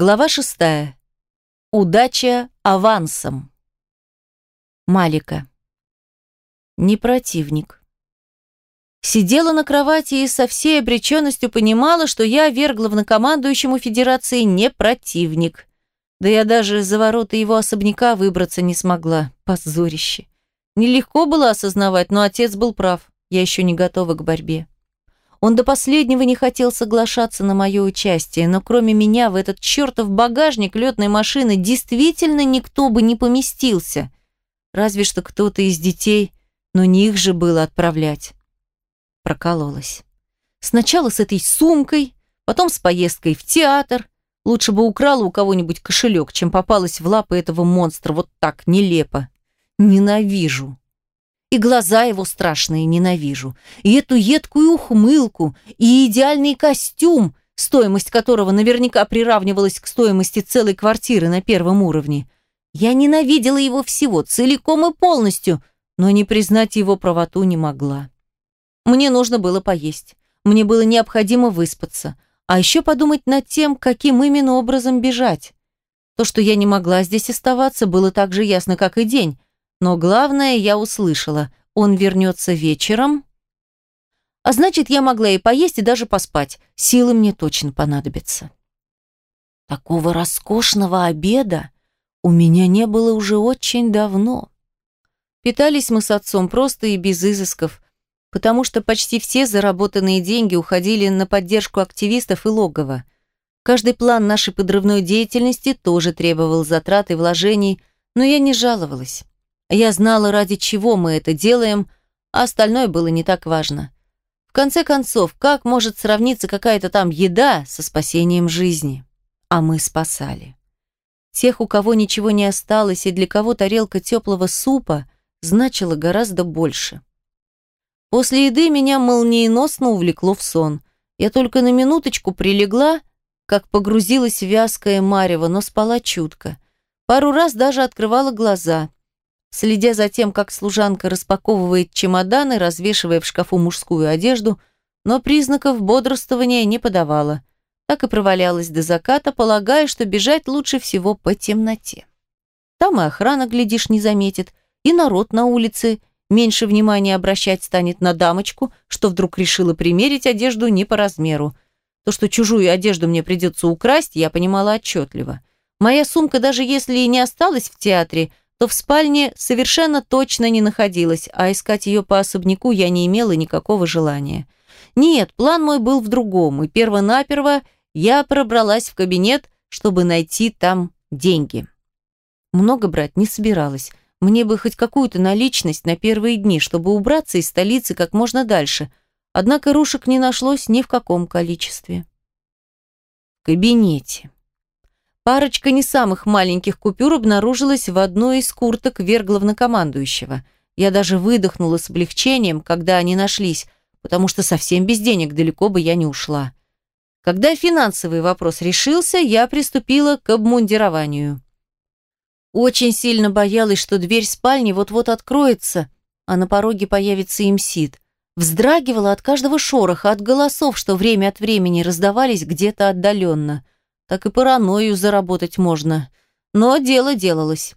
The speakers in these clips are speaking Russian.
Глава шестая. Удача авансом. Малика. Не противник. Сидела на кровати и со всей обреченностью понимала, что я верх главнокомандующему Федерации не противник. Да я даже за ворота его особняка выбраться не смогла. Позорище. Нелегко было осознавать, но отец был прав. Я еще не готова к борьбе. Он до последнего не хотел соглашаться на мое участие, но кроме меня в этот чертов багажник летной машины действительно никто бы не поместился. Разве что кто-то из детей, но не их же было отправлять. Прокололась. Сначала с этой сумкой, потом с поездкой в театр. Лучше бы украла у кого-нибудь кошелек, чем попалась в лапы этого монстра вот так нелепо. Ненавижу. И глаза его страшные ненавижу. И эту едкую ухмылку, и идеальный костюм, стоимость которого наверняка приравнивалась к стоимости целой квартиры на первом уровне. Я ненавидела его всего, целиком и полностью, но не признать его правоту не могла. Мне нужно было поесть. Мне было необходимо выспаться. А еще подумать над тем, каким именно образом бежать. То, что я не могла здесь оставаться, было так же ясно, как и день. Но главное я услышала. Он вернется вечером. А значит, я могла и поесть, и даже поспать. Силы мне точно понадобятся. Такого роскошного обеда у меня не было уже очень давно. Питались мы с отцом просто и без изысков, потому что почти все заработанные деньги уходили на поддержку активистов и логова. Каждый план нашей подрывной деятельности тоже требовал затрат и вложений, но я не жаловалась. Я знала, ради чего мы это делаем, а остальное было не так важно. В конце концов, как может сравниться какая-то там еда со спасением жизни? А мы спасали. Тех, у кого ничего не осталось и для кого тарелка теплого супа значила гораздо больше. После еды меня молниеносно увлекло в сон. Я только на минуточку прилегла, как погрузилась в вязкое марево, но спала чутко. Пару раз даже открывала глаза следя за тем, как служанка распаковывает чемоданы, развешивая в шкафу мужскую одежду, но признаков бодрствования не подавала. Так и провалялась до заката, полагая, что бежать лучше всего по темноте. Там и охрана, глядишь, не заметит, и народ на улице меньше внимания обращать станет на дамочку, что вдруг решила примерить одежду не по размеру. То, что чужую одежду мне придется украсть, я понимала отчетливо. Моя сумка, даже если и не осталась в театре, то в спальне совершенно точно не находилась, а искать ее по особняку я не имела никакого желания. Нет, план мой был в другом, и перво-наперво я пробралась в кабинет, чтобы найти там деньги. Много брать не собиралась. Мне бы хоть какую-то наличность на первые дни, чтобы убраться из столицы как можно дальше. Однако рушек не нашлось ни в каком количестве. В кабинете. Парочка не самых маленьких купюр обнаружилась в одной из курток верглавнокомандующего. Я даже выдохнула с облегчением, когда они нашлись, потому что совсем без денег далеко бы я не ушла. Когда финансовый вопрос решился, я приступила к обмундированию. Очень сильно боялась, что дверь спальни вот-вот откроется, а на пороге появится имсид. Вздрагивала от каждого шороха, от голосов, что время от времени раздавались где-то отдаленно – так и паранойю заработать можно. Но дело делалось.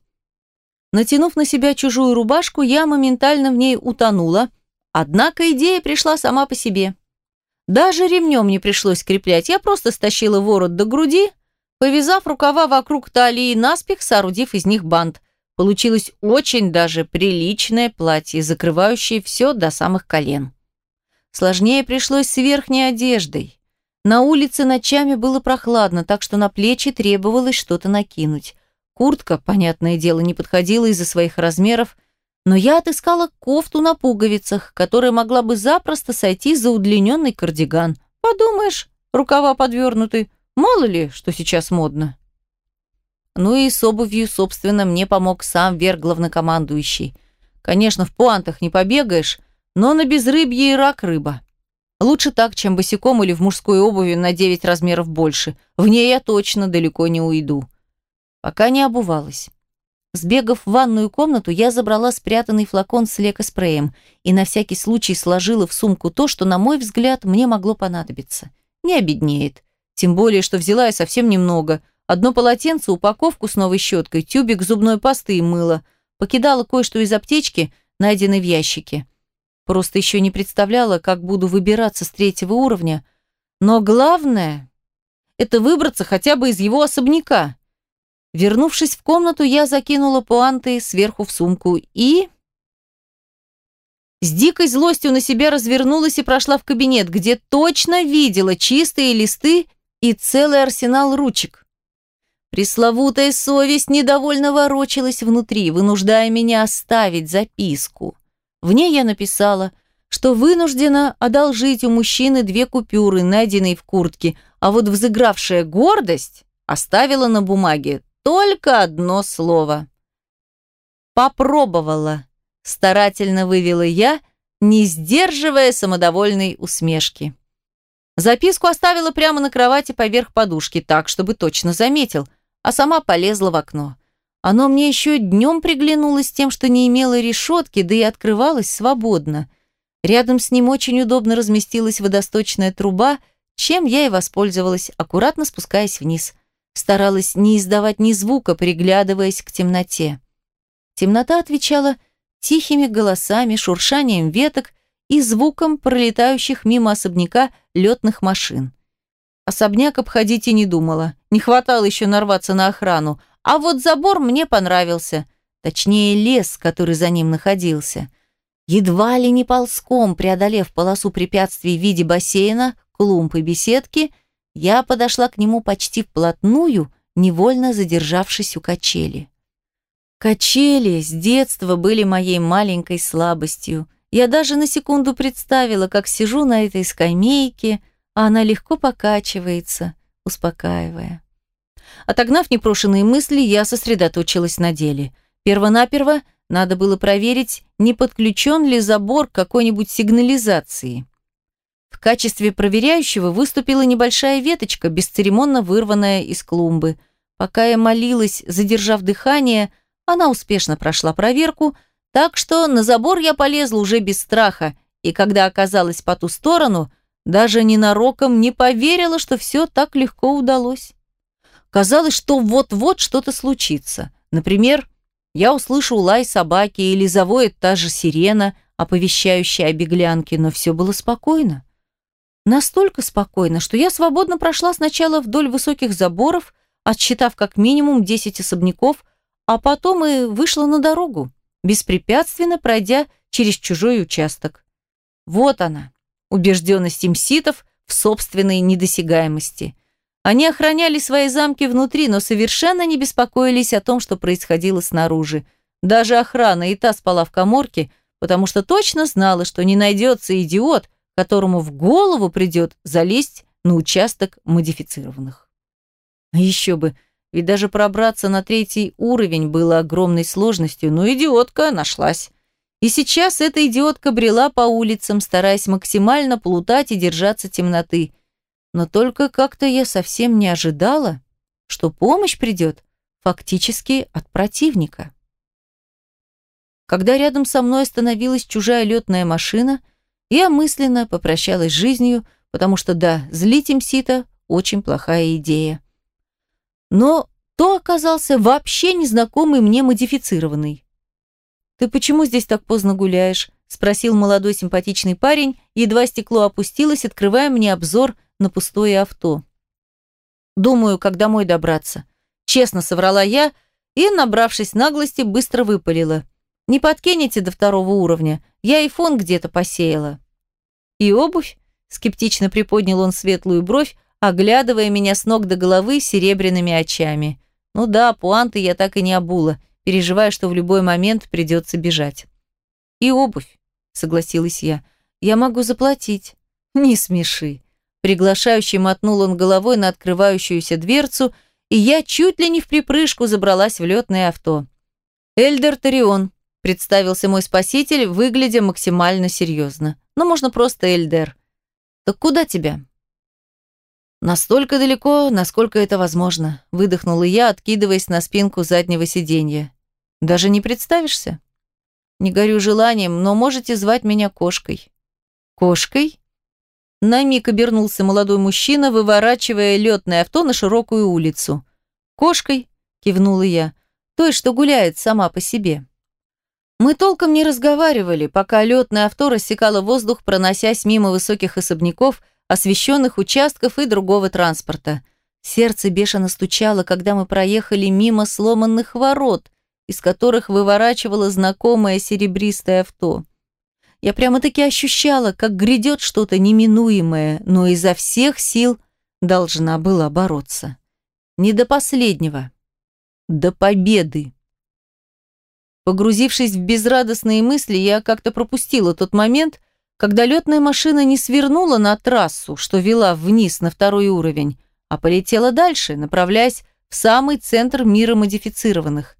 Натянув на себя чужую рубашку, я моментально в ней утонула, однако идея пришла сама по себе. Даже ремнем не пришлось креплять, я просто стащила ворот до груди, повязав рукава вокруг талии наспех, соорудив из них бант. Получилось очень даже приличное платье, закрывающее все до самых колен. Сложнее пришлось с верхней одеждой. На улице ночами было прохладно, так что на плечи требовалось что-то накинуть. Куртка, понятное дело, не подходила из-за своих размеров, но я отыскала кофту на пуговицах, которая могла бы запросто сойти за удлиненный кардиган. Подумаешь, рукава подвернуты, мало ли, что сейчас модно. Ну и с обувью, собственно, мне помог сам верх главнокомандующий. Конечно, в пуантах не побегаешь, но на безрыбье и рак рыба. Лучше так, чем босиком или в мужской обуви на 9 размеров больше. В ней я точно далеко не уйду. Пока не обувалась. Сбегав в ванную комнату, я забрала спрятанный флакон с лекоспреем и на всякий случай сложила в сумку то, что, на мой взгляд, мне могло понадобиться. Не обеднеет. Тем более, что взяла я совсем немного, Одно полотенце, упаковку с новой щеткой, тюбик зубной пасты и мыла. Покидала кое-что из аптечки, найденной в ящике. Просто еще не представляла, как буду выбираться с третьего уровня. Но главное – это выбраться хотя бы из его особняка. Вернувшись в комнату, я закинула пуанты сверху в сумку и... С дикой злостью на себя развернулась и прошла в кабинет, где точно видела чистые листы и целый арсенал ручек. Пресловутая совесть недовольно ворочалась внутри, вынуждая меня оставить записку. В ней я написала, что вынуждена одолжить у мужчины две купюры, найденные в куртке, а вот взыгравшая гордость оставила на бумаге только одно слово. «Попробовала», – старательно вывела я, не сдерживая самодовольной усмешки. Записку оставила прямо на кровати поверх подушки, так, чтобы точно заметил, а сама полезла в окно. Оно мне еще днем приглянулось тем, что не имело решетки, да и открывалось свободно. Рядом с ним очень удобно разместилась водосточная труба, чем я и воспользовалась, аккуратно спускаясь вниз. Старалась не издавать ни звука, приглядываясь к темноте. Темнота отвечала тихими голосами, шуршанием веток и звуком пролетающих мимо особняка летных машин. Особняк обходить и не думала. Не хватало еще нарваться на охрану. А вот забор мне понравился. Точнее, лес, который за ним находился. Едва ли не ползком, преодолев полосу препятствий в виде бассейна, клумб и беседки, я подошла к нему почти вплотную, невольно задержавшись у качели. Качели с детства были моей маленькой слабостью. Я даже на секунду представила, как сижу на этой скамейке, а она легко покачивается, успокаивая. Отогнав непрошенные мысли, я сосредоточилась на деле. Первонаперво надо было проверить, не подключен ли забор к какой-нибудь сигнализации. В качестве проверяющего выступила небольшая веточка, бесцеремонно вырванная из клумбы. Пока я молилась, задержав дыхание, она успешно прошла проверку, так что на забор я полезла уже без страха, и когда оказалась по ту сторону, даже ненароком не поверила, что все так легко удалось. Казалось, что вот-вот что-то случится. Например, я услышу лай собаки или завоет та же сирена, оповещающая о беглянке, но все было спокойно. Настолько спокойно, что я свободно прошла сначала вдоль высоких заборов, отсчитав как минимум 10 особняков, а потом и вышла на дорогу, беспрепятственно пройдя через чужой участок. Вот она, убежденность имситов в собственной недосягаемости. Они охраняли свои замки внутри, но совершенно не беспокоились о том, что происходило снаружи. Даже охрана и та спала в коморке, потому что точно знала, что не найдется идиот, которому в голову придет залезть на участок модифицированных. Еще бы, ведь даже пробраться на третий уровень было огромной сложностью, но идиотка нашлась. И сейчас эта идиотка брела по улицам, стараясь максимально плутать и держаться темноты. Но только как-то я совсем не ожидала, что помощь придет фактически от противника. Когда рядом со мной остановилась чужая летная машина, я мысленно попрощалась с жизнью, потому что, да, злить им сито – очень плохая идея. Но то оказался вообще незнакомый мне модифицированный. «Ты почему здесь так поздно гуляешь?» – спросил молодой симпатичный парень, едва стекло опустилось, открывая мне обзор на пустое авто. «Думаю, как домой добраться». Честно соврала я и, набравшись наглости, быстро выпалила. «Не подкинете до второго уровня, я и фон где-то посеяла». «И обувь?» – скептично приподнял он светлую бровь, оглядывая меня с ног до головы серебряными очами. Ну да, пуанты я так и не обула, переживая, что в любой момент придется бежать. И обувь, согласилась я. Я могу заплатить. Не смеши. Приглашающий мотнул он головой на открывающуюся дверцу, и я чуть ли не в припрыжку забралась в летное авто. Эльдер Тарион, представился мой спаситель, выглядя максимально серьезно. Ну, можно просто Эльдер. Так куда тебя? «Настолько далеко, насколько это возможно», – выдохнула я, откидываясь на спинку заднего сиденья. «Даже не представишься?» «Не горю желанием, но можете звать меня кошкой». «Кошкой?» На миг обернулся молодой мужчина, выворачивая летное авто на широкую улицу. «Кошкой», – кивнула я, – «той, что гуляет сама по себе». Мы толком не разговаривали, пока летное авто рассекало воздух, проносясь мимо высоких особняков, освещенных участков и другого транспорта. Сердце бешено стучало, когда мы проехали мимо сломанных ворот, из которых выворачивало знакомое серебристое авто. Я прямо-таки ощущала, как грядет что-то неминуемое, но изо всех сил должна была бороться. Не до последнего. До победы. Погрузившись в безрадостные мысли, я как-то пропустила тот момент, когда летная машина не свернула на трассу, что вела вниз на второй уровень, а полетела дальше, направляясь в самый центр мира модифицированных.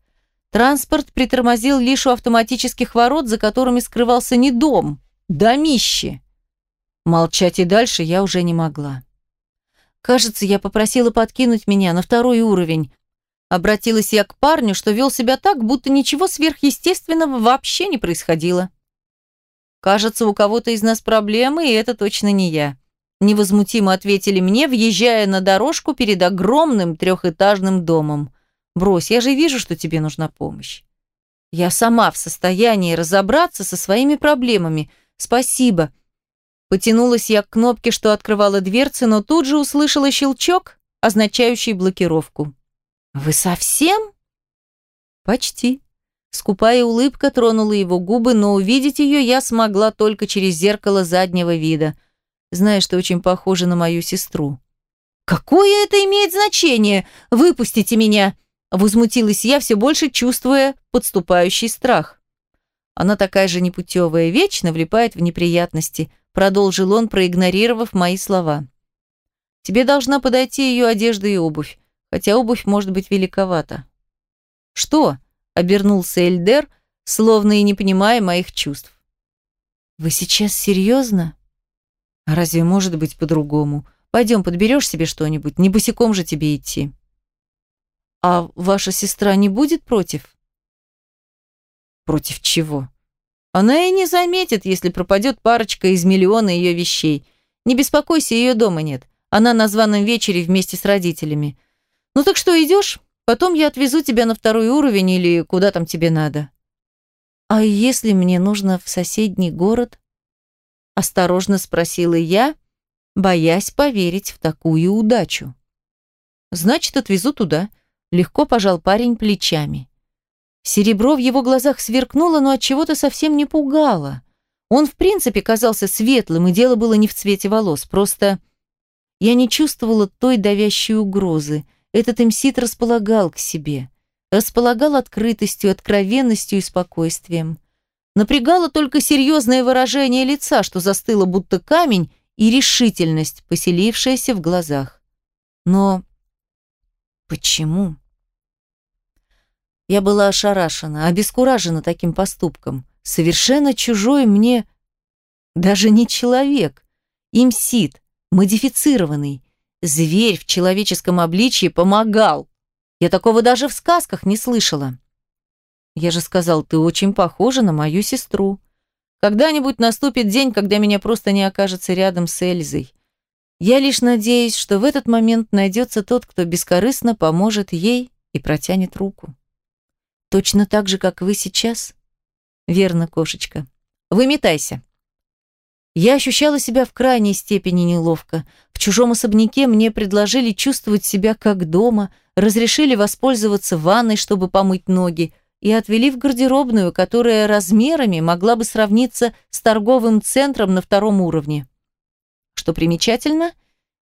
Транспорт притормозил лишь у автоматических ворот, за которыми скрывался не дом, домище. Молчать и дальше я уже не могла. Кажется, я попросила подкинуть меня на второй уровень, Обратилась я к парню, что вел себя так, будто ничего сверхъестественного вообще не происходило. «Кажется, у кого-то из нас проблемы, и это точно не я», невозмутимо ответили мне, въезжая на дорожку перед огромным трехэтажным домом. «Брось, я же вижу, что тебе нужна помощь. Я сама в состоянии разобраться со своими проблемами. Спасибо». Потянулась я к кнопке, что открывала дверцы, но тут же услышала щелчок, означающий блокировку. «Вы совсем?» «Почти». Скупая улыбка тронула его губы, но увидеть ее я смогла только через зеркало заднего вида. Знаешь, что очень похоже на мою сестру. «Какое это имеет значение? Выпустите меня!» Возмутилась я, все больше чувствуя подступающий страх. Она такая же непутевая, вечно влипает в неприятности, продолжил он, проигнорировав мои слова. Тебе должна подойти ее одежда и обувь хотя обувь может быть великовата. «Что?» – обернулся Эльдер, словно и не понимая моих чувств. «Вы сейчас серьезно?» «А разве может быть по-другому? Пойдем, подберешь себе что-нибудь, не босиком же тебе идти». «А ваша сестра не будет против?» «Против чего?» «Она и не заметит, если пропадет парочка из миллиона ее вещей. Не беспокойся, ее дома нет. Она на званом вечере вместе с родителями. «Ну так что, идешь? Потом я отвезу тебя на второй уровень или куда там тебе надо». «А если мне нужно в соседний город?» Осторожно спросила я, боясь поверить в такую удачу. «Значит, отвезу туда», — легко пожал парень плечами. Серебро в его глазах сверкнуло, но от чего-то совсем не пугало. Он, в принципе, казался светлым, и дело было не в цвете волос, просто я не чувствовала той давящей угрозы, этот имсит располагал к себе. Располагал открытостью, откровенностью и спокойствием. Напрягало только серьезное выражение лица, что застыло будто камень, и решительность, поселившаяся в глазах. Но почему? Я была ошарашена, обескуражена таким поступком. Совершенно чужой мне даже не человек. Имсит, модифицированный, Зверь в человеческом обличье помогал. Я такого даже в сказках не слышала. Я же сказал, ты очень похожа на мою сестру. Когда-нибудь наступит день, когда меня просто не окажется рядом с Эльзой. Я лишь надеюсь, что в этот момент найдется тот, кто бескорыстно поможет ей и протянет руку. Точно так же, как вы сейчас? Верно, кошечка. Выметайся. Я ощущала себя в крайней степени неловко. В чужом особняке мне предложили чувствовать себя как дома, разрешили воспользоваться ванной, чтобы помыть ноги, и отвели в гардеробную, которая размерами могла бы сравниться с торговым центром на втором уровне. Что примечательно,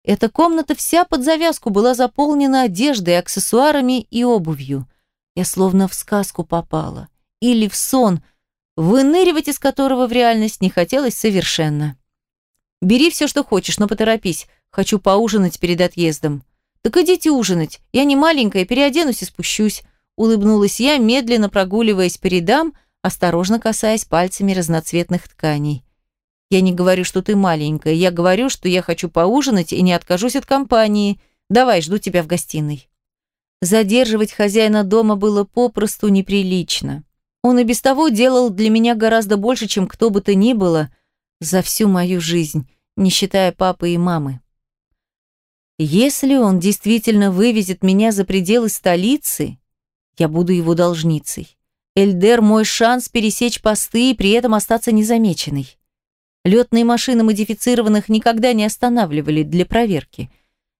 эта комната вся под завязку была заполнена одеждой, аксессуарами и обувью. Я словно в сказку попала. Или в сон – выныривать из которого в реальность не хотелось совершенно. «Бери все, что хочешь, но поторопись. Хочу поужинать перед отъездом». «Так идите ужинать. Я не маленькая, переоденусь и спущусь», улыбнулась я, медленно прогуливаясь по рядам, осторожно касаясь пальцами разноцветных тканей. «Я не говорю, что ты маленькая. Я говорю, что я хочу поужинать и не откажусь от компании. Давай, жду тебя в гостиной». Задерживать хозяина дома было попросту неприлично. Он и без того делал для меня гораздо больше, чем кто бы то ни было за всю мою жизнь, не считая папы и мамы. Если он действительно вывезет меня за пределы столицы, я буду его должницей. Эльдер – мой шанс пересечь посты и при этом остаться незамеченной. Летные машины модифицированных никогда не останавливали для проверки.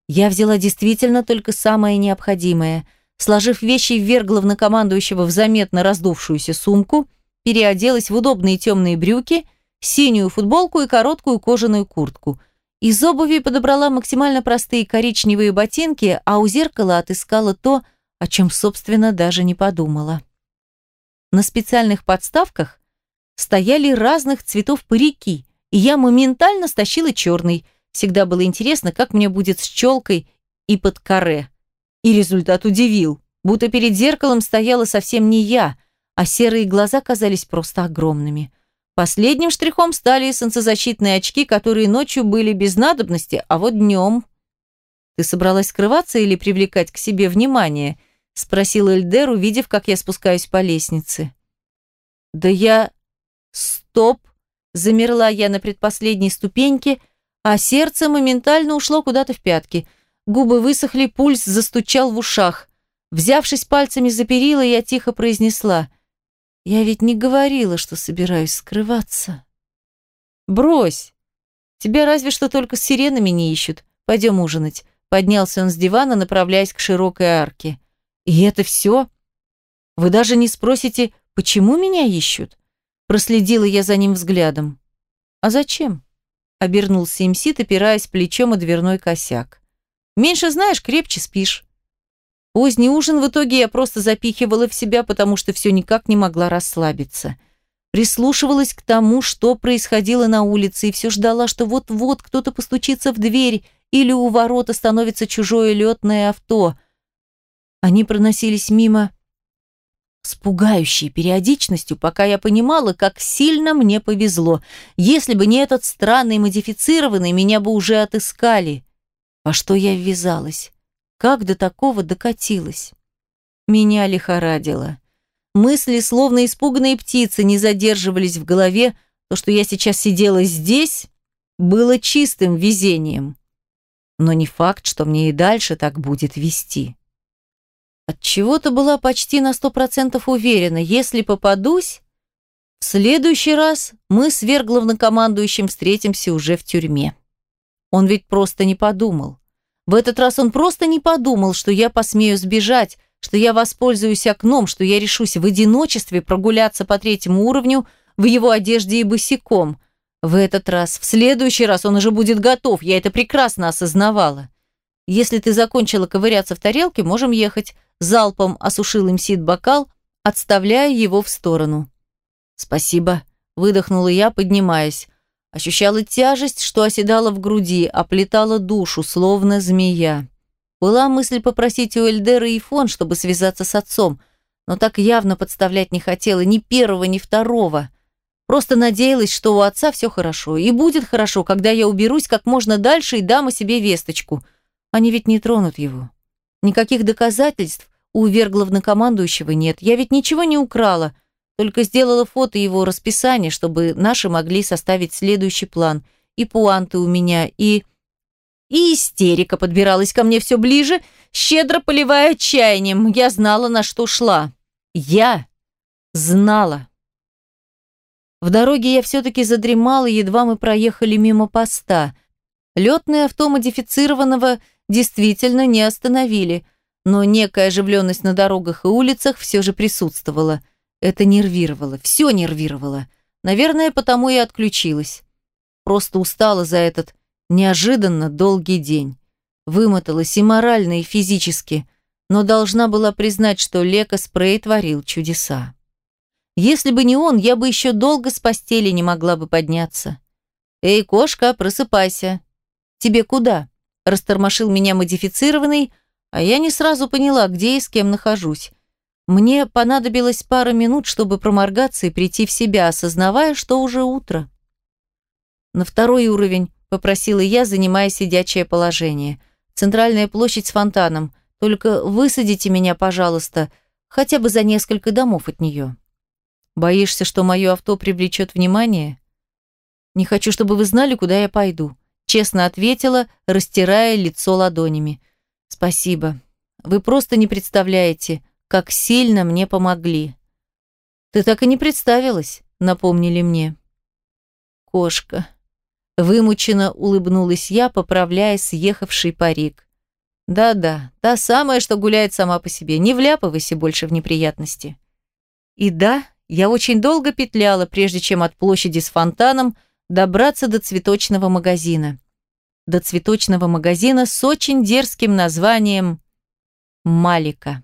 Я взяла действительно только самое необходимое. Сложив вещи вверх главнокомандующего в заметно раздувшуюся сумку, переоделась в удобные темные брюки, синюю футболку и короткую кожаную куртку. Из обуви подобрала максимально простые коричневые ботинки, а у зеркала отыскала то, о чем, собственно, даже не подумала. На специальных подставках стояли разных цветов парики, и я моментально стащила черный. Всегда было интересно, как мне будет с челкой и под каре. И результат удивил. Будто перед зеркалом стояла совсем не я, а серые глаза казались просто огромными. Последним штрихом стали солнцезащитные очки, которые ночью были без надобности, а вот днем... «Ты собралась скрываться или привлекать к себе внимание?» — спросил Эльдер, увидев, как я спускаюсь по лестнице. «Да я...» «Стоп!» Замерла я на предпоследней ступеньке, а сердце моментально ушло куда-то в пятки. Губы высохли, пульс застучал в ушах. Взявшись пальцами за перила, я тихо произнесла. «Я ведь не говорила, что собираюсь скрываться». «Брось! Тебя разве что только с сиренами не ищут. Пойдем ужинать». Поднялся он с дивана, направляясь к широкой арке. «И это все? Вы даже не спросите, почему меня ищут?» Проследила я за ним взглядом. «А зачем?» Обернулся имсит, опираясь плечом о дверной косяк. «Меньше знаешь, крепче спишь». Поздний ужин в итоге я просто запихивала в себя, потому что все никак не могла расслабиться. Прислушивалась к тому, что происходило на улице, и все ждала, что вот-вот кто-то постучится в дверь или у ворот остановится чужое летное авто. Они проносились мимо с пугающей периодичностью, пока я понимала, как сильно мне повезло. Если бы не этот странный модифицированный, меня бы уже отыскали. Во что я ввязалась? Как до такого докатилась? Меня лихорадило. Мысли, словно испуганные птицы, не задерживались в голове. То, что я сейчас сидела здесь, было чистым везением. Но не факт, что мне и дальше так будет вести. От чего-то была почти на сто процентов уверена, если попадусь, в следующий раз мы с верглавнокомандующим встретимся уже в тюрьме. Он ведь просто не подумал. В этот раз он просто не подумал, что я посмею сбежать, что я воспользуюсь окном, что я решусь в одиночестве прогуляться по третьему уровню в его одежде и босиком. В этот раз, в следующий раз он уже будет готов, я это прекрасно осознавала. Если ты закончила ковыряться в тарелке, можем ехать залпом осушил им сид бокал, отставляя его в сторону. «Спасибо», — выдохнула я, поднимаясь. Ощущала тяжесть, что оседала в груди, оплетала душу, словно змея. Была мысль попросить у Эльдера и фон, чтобы связаться с отцом, но так явно подставлять не хотела ни первого, ни второго. Просто надеялась, что у отца все хорошо, и будет хорошо, когда я уберусь как можно дальше и дам о себе весточку. Они ведь не тронут его. Никаких доказательств у верглавнокомандующего нет. Я ведь ничего не украла, только сделала фото его расписания, чтобы наши могли составить следующий план. И пуанты у меня, и... И истерика подбиралась ко мне все ближе, щедро поливая отчаянием. Я знала, на что шла. Я знала. В дороге я все-таки задремала, едва мы проехали мимо поста. Летное авто модифицированного действительно не остановили, но некая оживленность на дорогах и улицах все же присутствовала. Это нервировало, все нервировало. Наверное, потому и отключилась. Просто устала за этот неожиданно долгий день. Вымоталась и морально, и физически, но должна была признать, что Лека Спрей творил чудеса. Если бы не он, я бы еще долго с постели не могла бы подняться. «Эй, кошка, просыпайся!» «Тебе куда?» Растормошил меня модифицированный, а я не сразу поняла, где и с кем нахожусь. Мне понадобилось пара минут, чтобы проморгаться и прийти в себя, осознавая, что уже утро. На второй уровень попросила я, занимая сидячее положение. Центральная площадь с фонтаном. Только высадите меня, пожалуйста, хотя бы за несколько домов от нее. Боишься, что мое авто привлечет внимание? Не хочу, чтобы вы знали, куда я пойду. Честно ответила, растирая лицо ладонями. Спасибо. Вы просто не представляете, как сильно мне помогли. Ты так и не представилась, напомнили мне. Кошка. Вымученно улыбнулась я, поправляя съехавший парик. Да-да, та самая, что гуляет сама по себе. Не вляпывайся больше в неприятности. И да, я очень долго петляла, прежде чем от площади с фонтаном добраться до цветочного магазина. До цветочного магазина с очень дерзким названием «Малика».